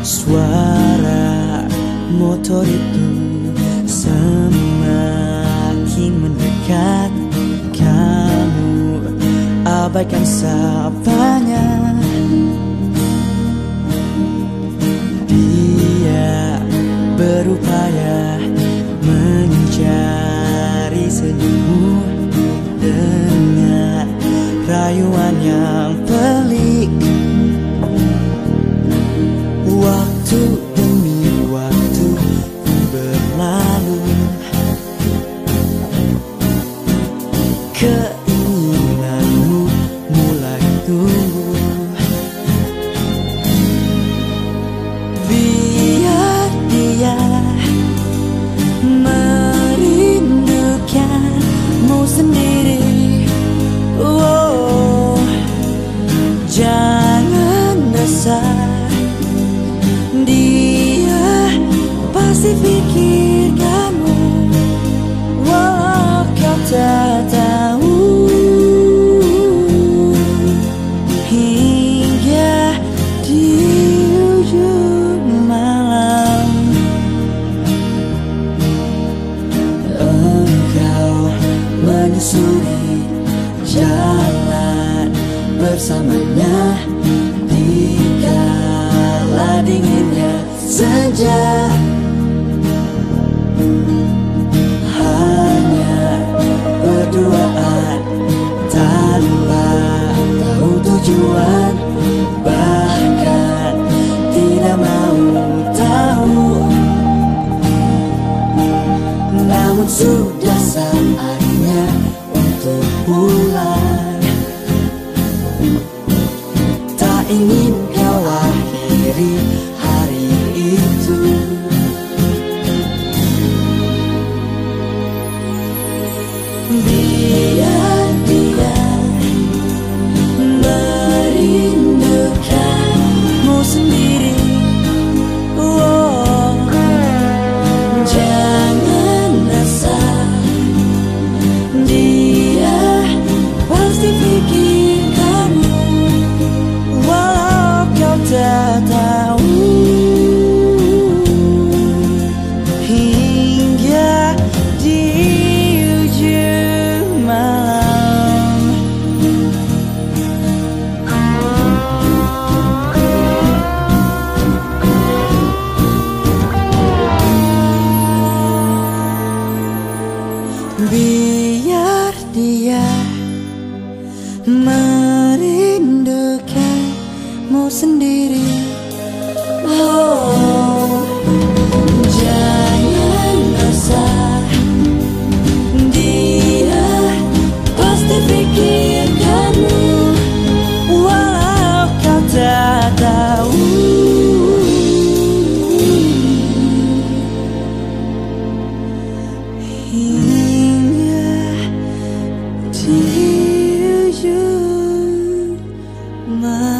Suara motor itu semakin mendekat. Kamu abaikan sapanya Dia berupaya mencari senyummu Keinginanmu mulai tumbuh. Biar dia merindukanmu sendiri. Oh, Jangan resah Dia pasti Namun sudah saatnya untuk pulang. Tak ingin kau akhiri Biar dia merindukanmu sendiri. Oh, jangan resah Dia pasti pikirkanmu Walau kau tak tahu. Hingga malam